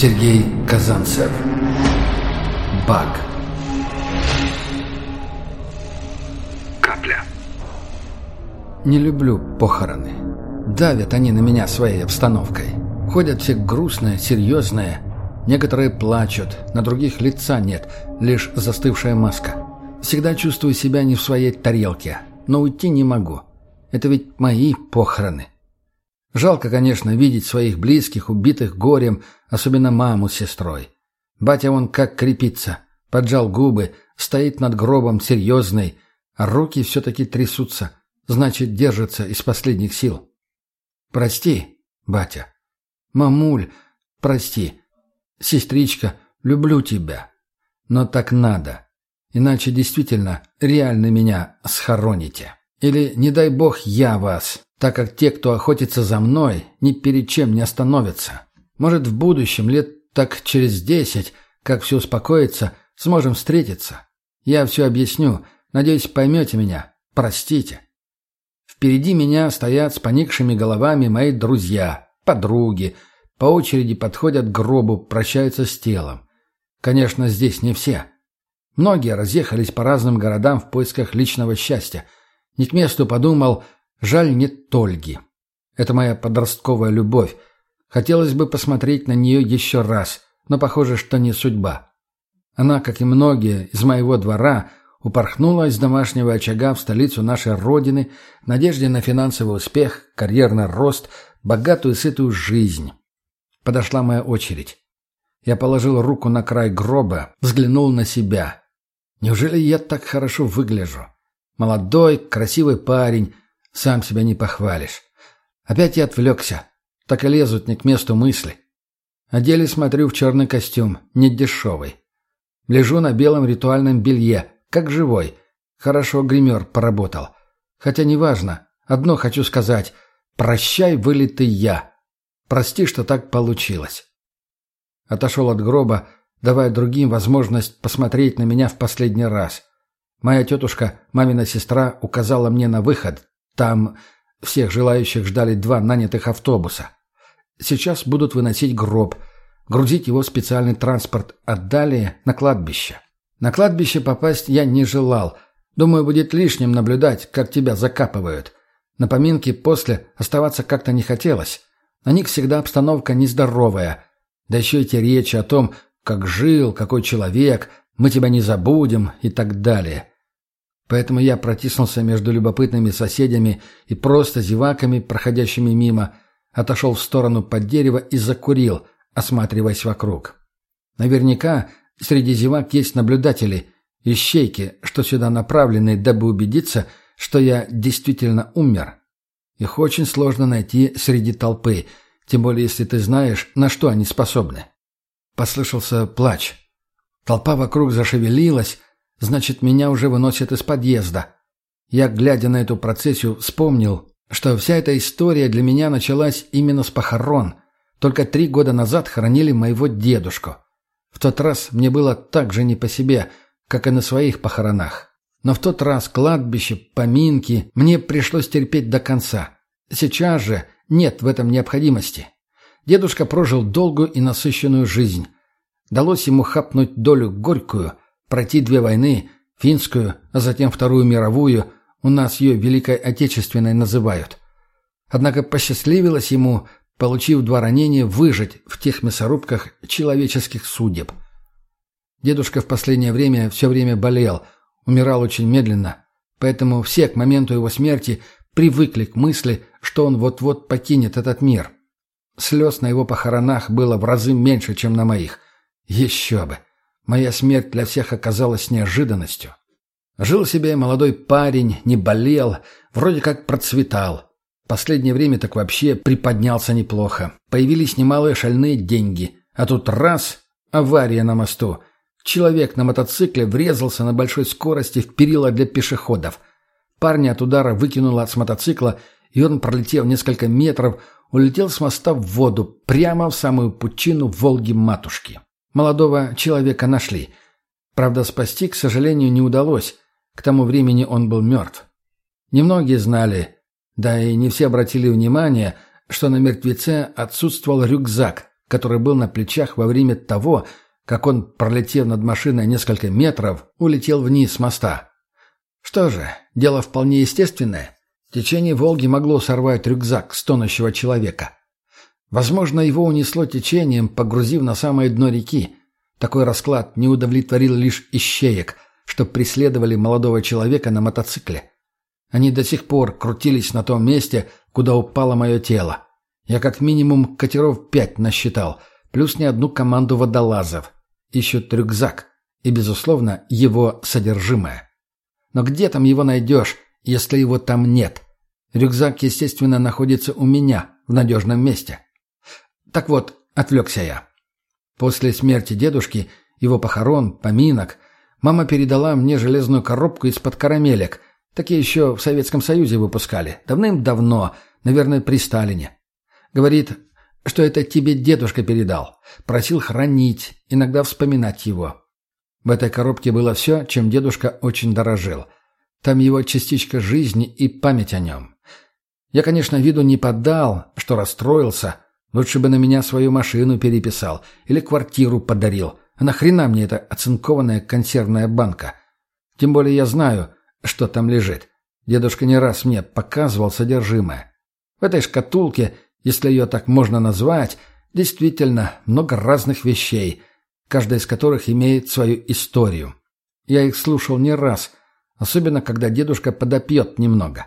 Сергей Казанцев. Баг. Капля. Не люблю похороны. Давят они на меня своей обстановкой. Ходят все грустные, серьезные. Некоторые плачут, на других лица нет, лишь застывшая маска. Всегда чувствую себя не в своей тарелке, но уйти не могу. Это ведь мои похороны. Жалко, конечно, видеть своих близких, убитых горем, особенно маму с сестрой. Батя вон как крепится, поджал губы, стоит над гробом серьезный, а руки все-таки трясутся, значит, держится из последних сил. Прости, батя. Мамуль, прости. Сестричка, люблю тебя. Но так надо. Иначе действительно реально меня схороните. Или, не дай бог, я вас, так как те, кто охотится за мной, ни перед чем не остановятся. Может, в будущем, лет так через десять, как все успокоится, сможем встретиться. Я все объясню, надеюсь, поймете меня. Простите. Впереди меня стоят с поникшими головами мои друзья, подруги, по очереди подходят к гробу, прощаются с телом. Конечно, здесь не все. Многие разъехались по разным городам в поисках личного счастья. Не к месту подумал – Жаль, нет Тольги. Это моя подростковая любовь. Хотелось бы посмотреть на нее еще раз, но похоже, что не судьба. Она, как и многие из моего двора, упорхнула из домашнего очага в столицу нашей Родины в надежде на финансовый успех, карьерный рост, богатую и сытую жизнь. Подошла моя очередь. Я положил руку на край гроба, взглянул на себя. Неужели я так хорошо выгляжу? Молодой, красивый парень, сам себя не похвалишь. Опять я отвлекся. Так и лезут не к месту мысли. Одели смотрю в черный костюм, не дешевый. Лежу на белом ритуальном белье, как живой. Хорошо гример поработал. Хотя неважно. Одно хочу сказать. Прощай, вылитый я. Прости, что так получилось. Отошел от гроба, давая другим возможность посмотреть на меня в последний раз. Моя тетушка, мамина сестра, указала мне на выход, там всех желающих ждали два нанятых автобуса. Сейчас будут выносить гроб, грузить его в специальный транспорт, а далее на кладбище. На кладбище попасть я не желал. Думаю, будет лишним наблюдать, как тебя закапывают. На поминки после оставаться как-то не хотелось. На них всегда обстановка нездоровая. Да еще эти речи о том, как жил, какой человек, мы тебя не забудем и так далее. Поэтому я протиснулся между любопытными соседями и просто зеваками, проходящими мимо, отошел в сторону под дерево и закурил, осматриваясь вокруг. Наверняка среди зевак есть наблюдатели, ищейки, что сюда направлены, дабы убедиться, что я действительно умер. Их очень сложно найти среди толпы, тем более если ты знаешь, на что они способны. Послышался плач. Толпа вокруг зашевелилась, Значит, меня уже выносят из подъезда. Я, глядя на эту процессию, вспомнил, что вся эта история для меня началась именно с похорон. Только три года назад хоронили моего дедушку. В тот раз мне было так же не по себе, как и на своих похоронах. Но в тот раз кладбище, поминки мне пришлось терпеть до конца. Сейчас же нет в этом необходимости. Дедушка прожил долгую и насыщенную жизнь. Далось ему хапнуть долю горькую – Пройти две войны, финскую, а затем Вторую мировую, у нас ее Великой Отечественной называют. Однако посчастливилось ему, получив два ранения, выжить в тех мясорубках человеческих судеб. Дедушка в последнее время все время болел, умирал очень медленно, поэтому все к моменту его смерти привыкли к мысли, что он вот-вот покинет этот мир. Слез на его похоронах было в разы меньше, чем на моих. Еще бы! Моя смерть для всех оказалась неожиданностью. Жил себе молодой парень, не болел, вроде как процветал. Последнее время так вообще приподнялся неплохо. Появились немалые шальные деньги. А тут раз — авария на мосту. Человек на мотоцикле врезался на большой скорости в перила для пешеходов. Парня от удара выкинуло с мотоцикла, и он, пролетев несколько метров, улетел с моста в воду, прямо в самую пучину Волги-матушки. Молодого человека нашли. Правда, спасти, к сожалению, не удалось. К тому времени он был мертв. Немногие знали, да и не все обратили внимание, что на мертвеце отсутствовал рюкзак, который был на плечах во время того, как он, пролетев над машиной несколько метров, улетел вниз с моста. Что же, дело вполне естественное. Течение Волги могло сорвать рюкзак с тонущего человека. Возможно, его унесло течением, погрузив на самое дно реки. Такой расклад не удовлетворил лишь ищеек, что преследовали молодого человека на мотоцикле. Они до сих пор крутились на том месте, куда упало мое тело. Я как минимум катеров пять насчитал, плюс не одну команду водолазов. Ищут рюкзак и, безусловно, его содержимое. Но где там его найдешь, если его там нет? Рюкзак, естественно, находится у меня, в надежном месте. Так вот, отвлекся я. После смерти дедушки, его похорон, поминок, мама передала мне железную коробку из-под карамелек. Такие еще в Советском Союзе выпускали. Давным-давно, наверное, при Сталине. Говорит, что это тебе дедушка передал. Просил хранить, иногда вспоминать его. В этой коробке было все, чем дедушка очень дорожил. Там его частичка жизни и память о нем. Я, конечно, виду не поддал, что расстроился, Лучше бы на меня свою машину переписал или квартиру подарил. А нахрена мне эта оцинкованная консервная банка? Тем более я знаю, что там лежит. Дедушка не раз мне показывал содержимое. В этой шкатулке, если ее так можно назвать, действительно много разных вещей, каждая из которых имеет свою историю. Я их слушал не раз, особенно когда дедушка подопьет немного.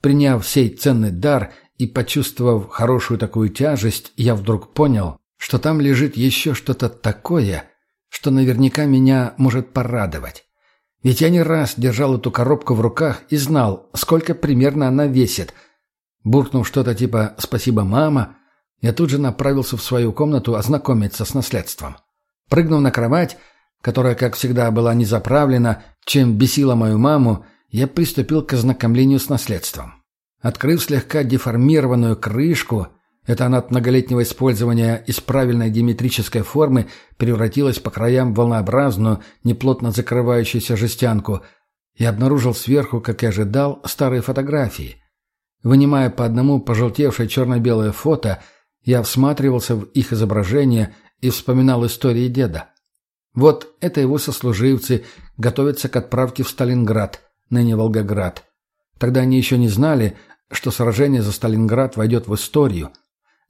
Приняв сей ценный дар, и, почувствовав хорошую такую тяжесть, я вдруг понял, что там лежит еще что-то такое, что наверняка меня может порадовать. Ведь я не раз держал эту коробку в руках и знал, сколько примерно она весит. Буркнув что-то типа «Спасибо, мама», я тут же направился в свою комнату ознакомиться с наследством. Прыгнув на кровать, которая, как всегда, была не заправлена, чем бесила мою маму, я приступил к ознакомлению с наследством. Открыв слегка деформированную крышку, это она от многолетнего использования из правильной геометрической формы превратилась по краям в волнообразную, неплотно закрывающуюся жестянку, и обнаружил сверху, как и ожидал, старые фотографии. Вынимая по одному пожелтевшее черно-белое фото, я всматривался в их изображение и вспоминал истории деда. Вот это его сослуживцы готовятся к отправке в Сталинград, ныне Волгоград. Тогда они еще не знали, что сражение за Сталинград войдет в историю.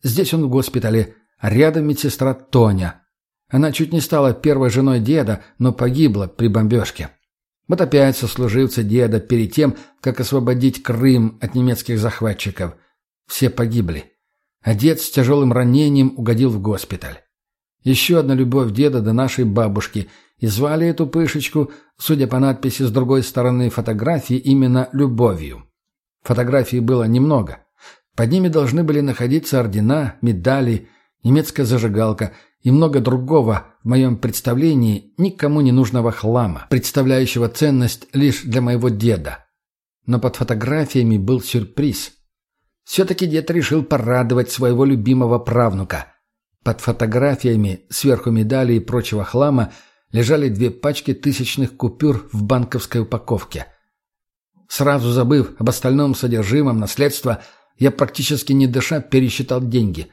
Здесь он в госпитале, а рядом медсестра Тоня. Она чуть не стала первой женой деда, но погибла при бомбежке. Вот опять сослуживцы деда перед тем, как освободить Крым от немецких захватчиков. Все погибли. А дед с тяжелым ранением угодил в госпиталь. Еще одна любовь деда до нашей бабушки, и звали эту пышечку, судя по надписи с другой стороны фотографии, именно любовью. Фотографий было немного. Под ними должны были находиться ордена, медали, немецкая зажигалка и много другого, в моем представлении, никому не нужного хлама, представляющего ценность лишь для моего деда. Но под фотографиями был сюрприз. Все-таки дед решил порадовать своего любимого правнука. Под фотографиями, сверху медали и прочего хлама, лежали две пачки тысячных купюр в банковской упаковке. Сразу забыв об остальном содержимом наследства, я практически не дыша пересчитал деньги.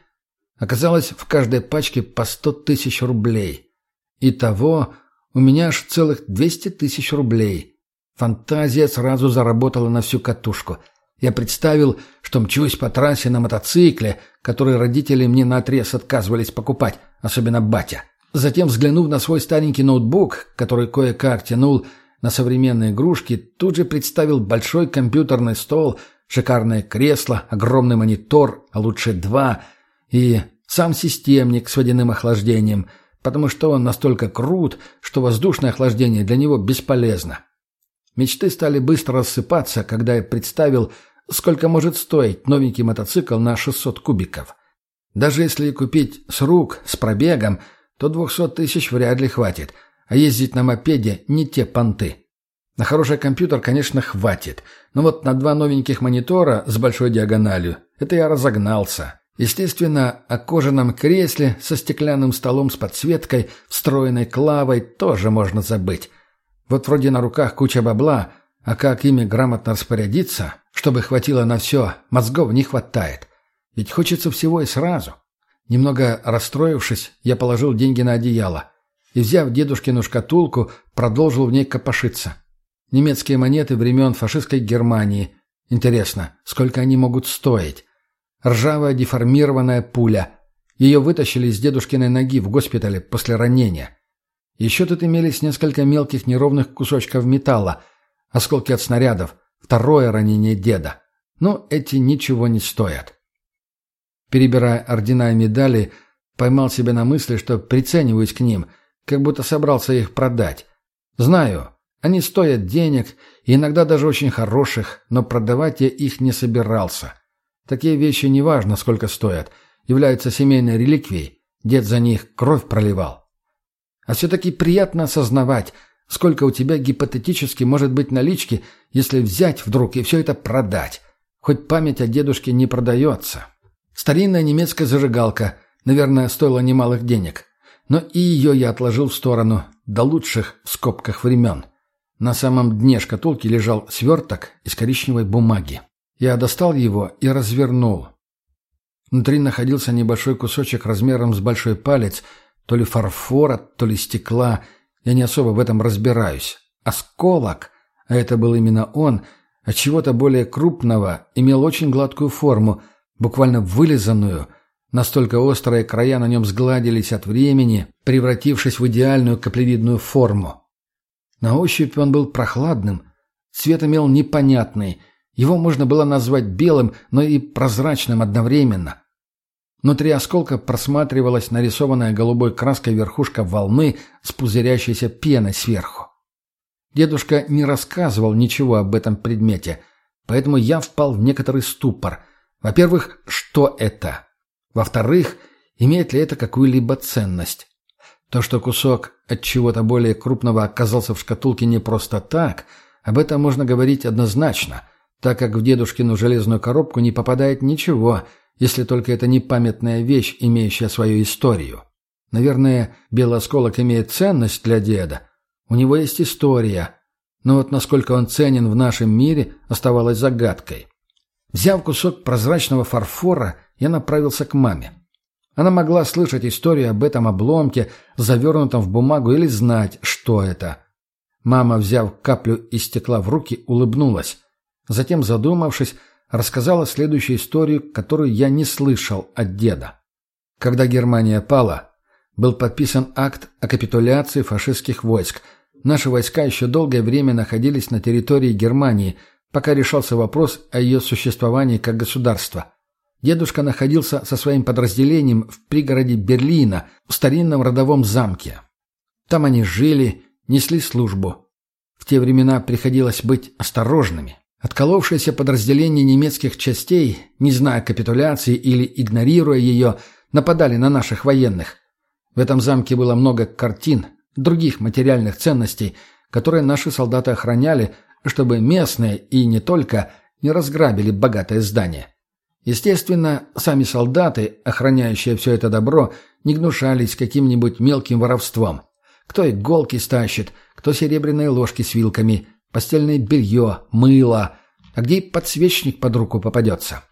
Оказалось, в каждой пачке по сто тысяч рублей. Итого у меня аж целых двести тысяч рублей. Фантазия сразу заработала на всю катушку. Я представил, что мчусь по трассе на мотоцикле, который родители мне наотрез отказывались покупать, особенно батя. Затем, взглянув на свой старенький ноутбук, который кое-как тянул на современные игрушки, тут же представил большой компьютерный стол, шикарное кресло, огромный монитор, а лучше два, и сам системник с водяным охлаждением, потому что он настолько крут, что воздушное охлаждение для него бесполезно. Мечты стали быстро рассыпаться, когда я представил, сколько может стоить новенький мотоцикл на 600 кубиков. Даже если купить с рук, с пробегом, то 200 тысяч вряд ли хватит – а ездить на мопеде не те понты. На хороший компьютер, конечно, хватит. Но вот на два новеньких монитора с большой диагональю – это я разогнался. Естественно, о кожаном кресле со стеклянным столом с подсветкой, встроенной клавой, тоже можно забыть. Вот вроде на руках куча бабла, а как ими грамотно распорядиться, чтобы хватило на все, мозгов не хватает. Ведь хочется всего и сразу. Немного расстроившись, я положил деньги на одеяло и, взяв дедушкину шкатулку, продолжил в ней копошиться. Немецкие монеты времен фашистской Германии. Интересно, сколько они могут стоить? Ржавая деформированная пуля. Ее вытащили из дедушкиной ноги в госпитале после ранения. Еще тут имелись несколько мелких неровных кусочков металла, осколки от снарядов, второе ранение деда. Но эти ничего не стоят. Перебирая ордена и медали, поймал себя на мысли, что прицениваюсь к ним, как будто собрался их продать. Знаю, они стоят денег, и иногда даже очень хороших, но продавать я их не собирался. Такие вещи, неважно сколько стоят, являются семейной реликвией. Дед за них кровь проливал. А все-таки приятно осознавать, сколько у тебя гипотетически может быть налички, если взять вдруг и все это продать. Хоть память о дедушке не продается. Старинная немецкая зажигалка, наверное, стоила немалых денег. Но и ее я отложил в сторону, до лучших в скобках времен. На самом дне шкатулки лежал сверток из коричневой бумаги. Я достал его и развернул. Внутри находился небольшой кусочек размером с большой палец, то ли фарфора, то ли стекла. Я не особо в этом разбираюсь. Осколок, а это был именно он, от чего-то более крупного, имел очень гладкую форму – буквально вылизанную, настолько острые края на нем сгладились от времени, превратившись в идеальную каплевидную форму. На ощупь он был прохладным, цвет имел непонятный, его можно было назвать белым, но и прозрачным одновременно. Внутри осколка просматривалась нарисованная голубой краской верхушка волны с пузырящейся пеной сверху. Дедушка не рассказывал ничего об этом предмете, поэтому я впал в некоторый ступор, во-первых, что это? Во-вторых, имеет ли это какую-либо ценность? То, что кусок от чего-то более крупного оказался в шкатулке не просто так, об этом можно говорить однозначно, так как в дедушкину железную коробку не попадает ничего, если только это не памятная вещь, имеющая свою историю. Наверное, белый осколок имеет ценность для деда. У него есть история. Но вот насколько он ценен в нашем мире, оставалось загадкой. Взяв кусок прозрачного фарфора, я направился к маме. Она могла слышать историю об этом обломке, завернутом в бумагу, или знать, что это. Мама, взяв каплю из стекла в руки, улыбнулась. Затем, задумавшись, рассказала следующую историю, которую я не слышал от деда. Когда Германия пала, был подписан акт о капитуляции фашистских войск. Наши войска еще долгое время находились на территории Германии – пока решался вопрос о ее существовании как государства. Дедушка находился со своим подразделением в пригороде Берлина, в старинном родовом замке. Там они жили, несли службу. В те времена приходилось быть осторожными. Отколовшиеся подразделения немецких частей, не зная капитуляции или игнорируя ее, нападали на наших военных. В этом замке было много картин, других материальных ценностей, которые наши солдаты охраняли, чтобы местные и не только не разграбили богатое здание. Естественно, сами солдаты, охраняющие все это добро, не гнушались каким-нибудь мелким воровством. Кто иголки стащит, кто серебряные ложки с вилками, постельное белье, мыло, а где и подсвечник под руку попадется.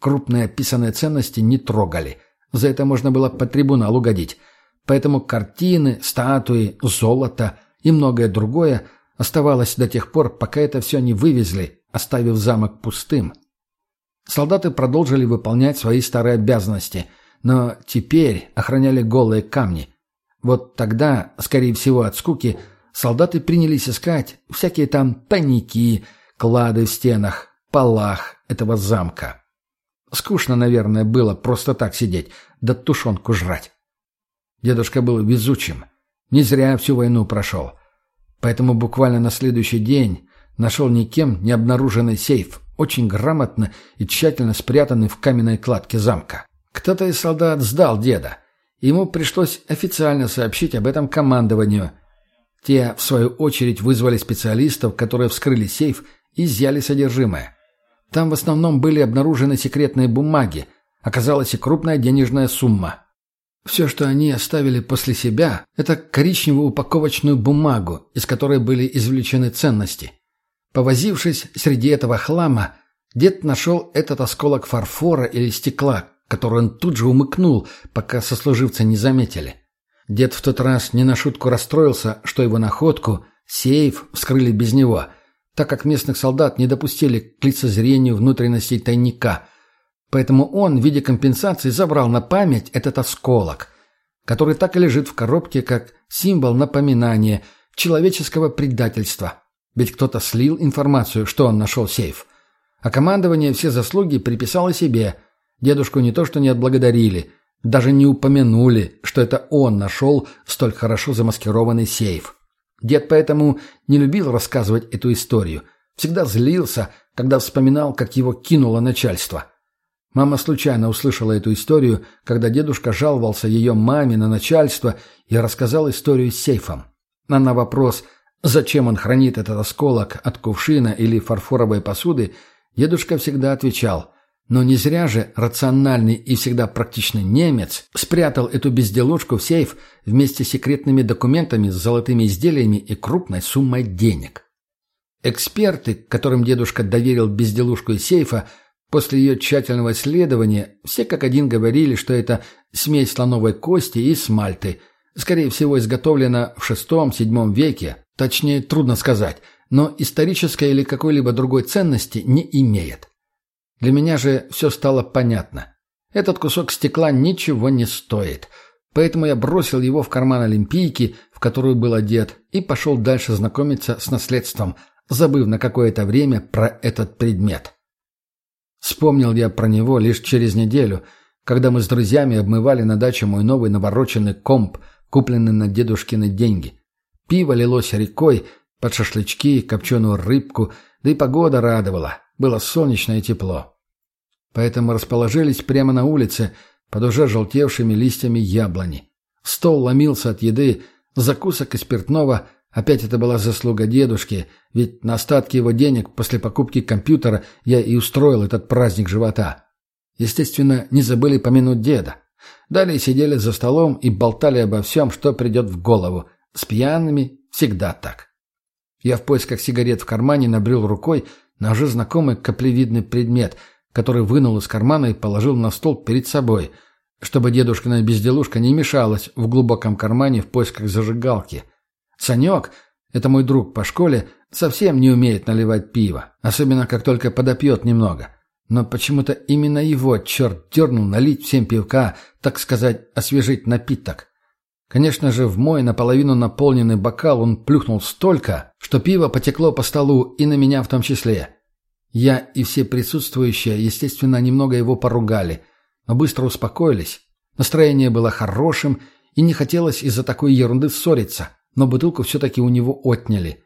Крупные писаные ценности не трогали. За это можно было по трибуналу годить. Поэтому картины, статуи, золото и многое другое Оставалось до тех пор, пока это все не вывезли, оставив замок пустым. Солдаты продолжили выполнять свои старые обязанности, но теперь охраняли голые камни. Вот тогда, скорее всего от скуки, солдаты принялись искать всякие там тайники, клады в стенах, полах этого замка. Скучно, наверное, было просто так сидеть, да тушенку жрать. Дедушка был везучим. Не зря всю войну прошел. Поэтому буквально на следующий день нашел никем не обнаруженный сейф, очень грамотно и тщательно спрятанный в каменной кладке замка. Кто-то из солдат сдал деда. Ему пришлось официально сообщить об этом командованию. Те, в свою очередь, вызвали специалистов, которые вскрыли сейф и изъяли содержимое. Там в основном были обнаружены секретные бумаги. Оказалась и крупная денежная сумма. Все, что они оставили после себя, это коричневую упаковочную бумагу, из которой были извлечены ценности. Повозившись среди этого хлама, дед нашел этот осколок фарфора или стекла, который он тут же умыкнул, пока сослуживцы не заметили. Дед в тот раз не на шутку расстроился, что его находку, сейф, вскрыли без него, так как местных солдат не допустили к лицезрению внутренностей тайника. Поэтому он в виде компенсации забрал на память этот осколок, который так и лежит в коробке как символ напоминания человеческого предательства. Ведь кто-то слил информацию, что он нашел сейф. А командование все заслуги приписало себе. Дедушку не то что не отблагодарили – даже не упомянули, что это он нашел столь хорошо замаскированный сейф. Дед поэтому не любил рассказывать эту историю. Всегда злился, когда вспоминал, как его кинуло начальство. Мама случайно услышала эту историю, когда дедушка жаловался ее маме на начальство и рассказал историю с сейфом. А на вопрос, зачем он хранит этот осколок от кувшина или фарфоровой посуды, дедушка всегда отвечал. Но не зря же рациональный и всегда практичный немец спрятал эту безделушку в сейф вместе с секретными документами с золотыми изделиями и крупной суммой денег. Эксперты, которым дедушка доверил безделушку из сейфа, после ее тщательного исследования все как один говорили, что это смесь слоновой кости и смальты, скорее всего изготовлена в VI-VII веке, точнее трудно сказать, но исторической или какой-либо другой ценности не имеет. Для меня же все стало понятно. Этот кусок стекла ничего не стоит. Поэтому я бросил его в карман Олимпийки, в которую был одет, и пошел дальше знакомиться с наследством, забыв на какое-то время про этот предмет. Вспомнил я про него лишь через неделю, когда мы с друзьями обмывали на даче мой новый навороченный комп, купленный на дедушкины деньги. Пиво лилось рекой, под шашлычки, копченую рыбку, да и погода радовала. Было солнечно и тепло. Поэтому расположились прямо на улице, под уже желтевшими листьями яблони. Стол ломился от еды, закусок и спиртного. Опять это была заслуга дедушки, ведь на остатки его денег после покупки компьютера я и устроил этот праздник живота. Естественно, не забыли помянуть деда. Далее сидели за столом и болтали обо всем, что придет в голову. С пьяными всегда так. Я в поисках сигарет в кармане набрел рукой на уже знакомый каплевидный предмет, который вынул из кармана и положил на стол перед собой, чтобы дедушкина безделушка не мешалась в глубоком кармане в поисках зажигалки. Санек, это мой друг по школе, совсем не умеет наливать пиво, особенно как только подопьет немного. Но почему-то именно его черт дернул налить всем пивка, так сказать, освежить напиток. Конечно же, в мой наполовину наполненный бокал он плюхнул столько, что пиво потекло по столу и на меня в том числе. Я и все присутствующие, естественно, немного его поругали, но быстро успокоились. Настроение было хорошим, и не хотелось из-за такой ерунды ссориться, но бутылку все-таки у него отняли.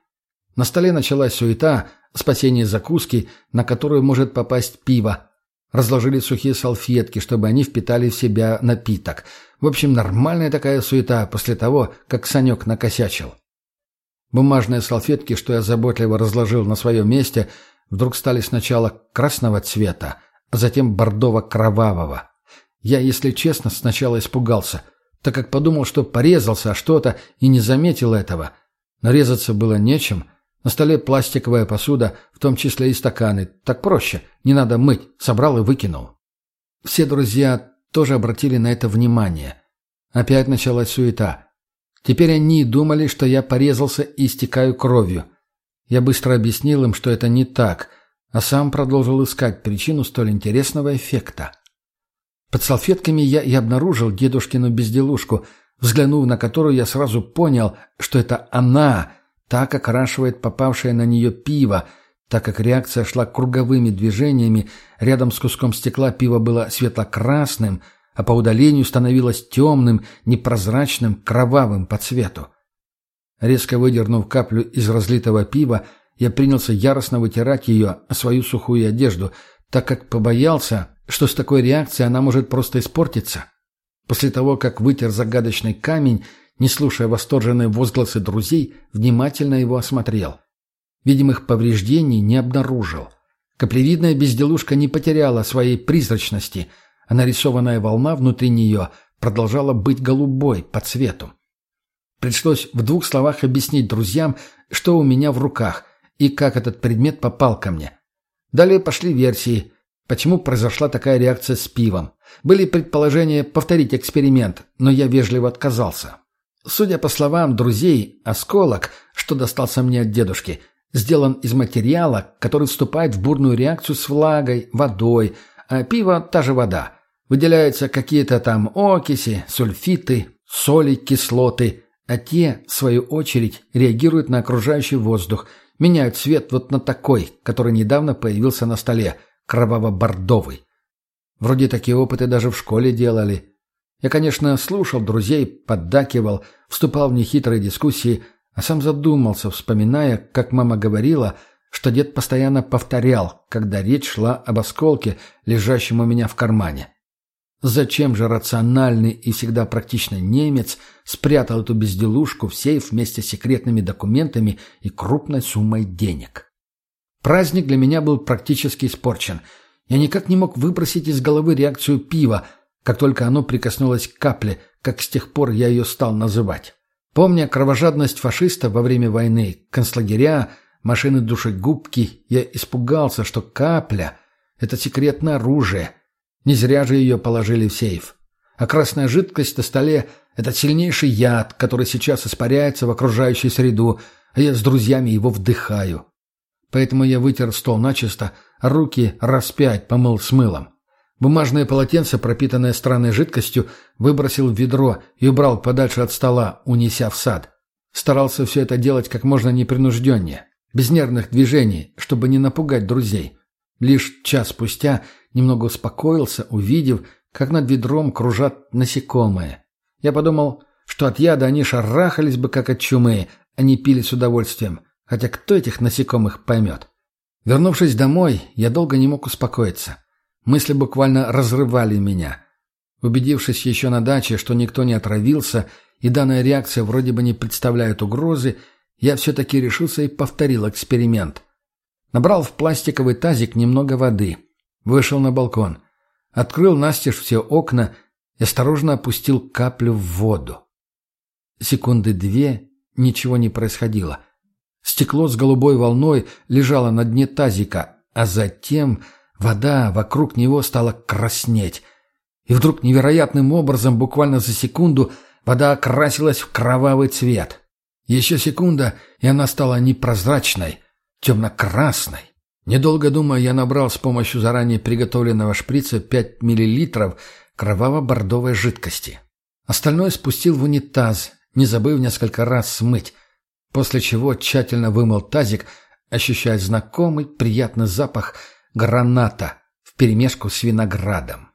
На столе началась суета, спасение закуски, на которую может попасть пиво, Разложили сухие салфетки, чтобы они впитали в себя напиток. В общем, нормальная такая суета после того, как Санек накосячил. Бумажные салфетки, что я заботливо разложил на своем месте, вдруг стали сначала красного цвета, а затем бордово-кровавого. Я, если честно, сначала испугался, так как подумал, что порезался что-то и не заметил этого. Нарезаться было нечем — на столе пластиковая посуда, в том числе и стаканы. Так проще, не надо мыть, собрал и выкинул. Все друзья тоже обратили на это внимание. Опять началась суета. Теперь они думали, что я порезался и истекаю кровью. Я быстро объяснил им, что это не так, а сам продолжил искать причину столь интересного эффекта. Под салфетками я и обнаружил дедушкину безделушку, взглянув на которую я сразу понял, что это она, так окрашивает попавшее на нее пиво, так как реакция шла круговыми движениями, рядом с куском стекла пиво было светло-красным, а по удалению становилось темным, непрозрачным, кровавым по цвету. Резко выдернув каплю из разлитого пива, я принялся яростно вытирать ее о свою сухую одежду, так как побоялся, что с такой реакцией она может просто испортиться. После того, как вытер загадочный камень, не слушая восторженные возгласы друзей, внимательно его осмотрел. Видимых повреждений не обнаружил. Каплевидная безделушка не потеряла своей призрачности, а нарисованная волна внутри нее продолжала быть голубой по цвету. Пришлось в двух словах объяснить друзьям, что у меня в руках и как этот предмет попал ко мне. Далее пошли версии. почему произошла такая реакция с пивом. Были предположения повторить эксперимент, но я вежливо отказался. Судя по словам друзей, осколок, что достался мне от дедушки, сделан из материала, который вступает в бурную реакцию с влагой, водой, а пиво – та же вода. Выделяются какие-то там окиси, сульфиты, соли, кислоты, а те, в свою очередь, реагируют на окружающий воздух, меняют цвет вот на такой, который недавно появился на столе, кроваво-бордовый. Вроде такие опыты даже в школе делали. Я, конечно, слушал друзей, поддакивал, вступал в нехитрые дискуссии, а сам задумался, вспоминая, как мама говорила, что дед постоянно повторял, когда речь шла об осколке, лежащем у меня в кармане. Зачем же рациональный и всегда практичный немец спрятал эту безделушку в сейф вместе с секретными документами и крупной суммой денег? Праздник для меня был практически испорчен. Я никак не мог выбросить из головы реакцию пива, как только оно прикоснулось к капле, как с тех пор я ее стал называть. Помня кровожадность фашистов во время войны, концлагеря, машины душегубки, я испугался, что капля — это секретное оружие — не зря же ее положили в сейф. А красная жидкость на столе — это сильнейший яд, который сейчас испаряется в окружающую среду, а я с друзьями его вдыхаю. Поэтому я вытер стол начисто, руки раз пять помыл с мылом. Бумажное полотенце, пропитанное странной жидкостью, выбросил в ведро и убрал подальше от стола, унеся в сад. Старался все это делать как можно непринужденнее, без нервных движений, чтобы не напугать друзей. Лишь час спустя немного успокоился, увидев, как над ведром кружат насекомые. Я подумал, что от яда они шарахались бы, как от чумы, а не пили с удовольствием. Хотя кто этих насекомых поймет? Вернувшись домой, я долго не мог успокоиться. Мысли буквально разрывали меня. Убедившись еще на даче, что никто не отравился, и данная реакция вроде бы не представляет угрозы, я все-таки решился и повторил эксперимент. Набрал в пластиковый тазик немного воды. Вышел на балкон. Открыл настежь все окна и осторожно опустил каплю в воду. Секунды две ничего не происходило. Стекло с голубой волной лежало на дне тазика, а затем вода вокруг него стала краснеть. И вдруг невероятным образом, буквально за секунду, вода окрасилась в кровавый цвет. Еще секунда, и она стала непрозрачной, темно-красной. Недолго думая, я набрал с помощью заранее приготовленного шприца 5 мл кроваво-бордовой жидкости. Остальное спустил в унитаз, не забыв несколько раз смыть, после чего тщательно вымыл тазик, ощущая знакомый приятный запах граната вперемешку с виноградом.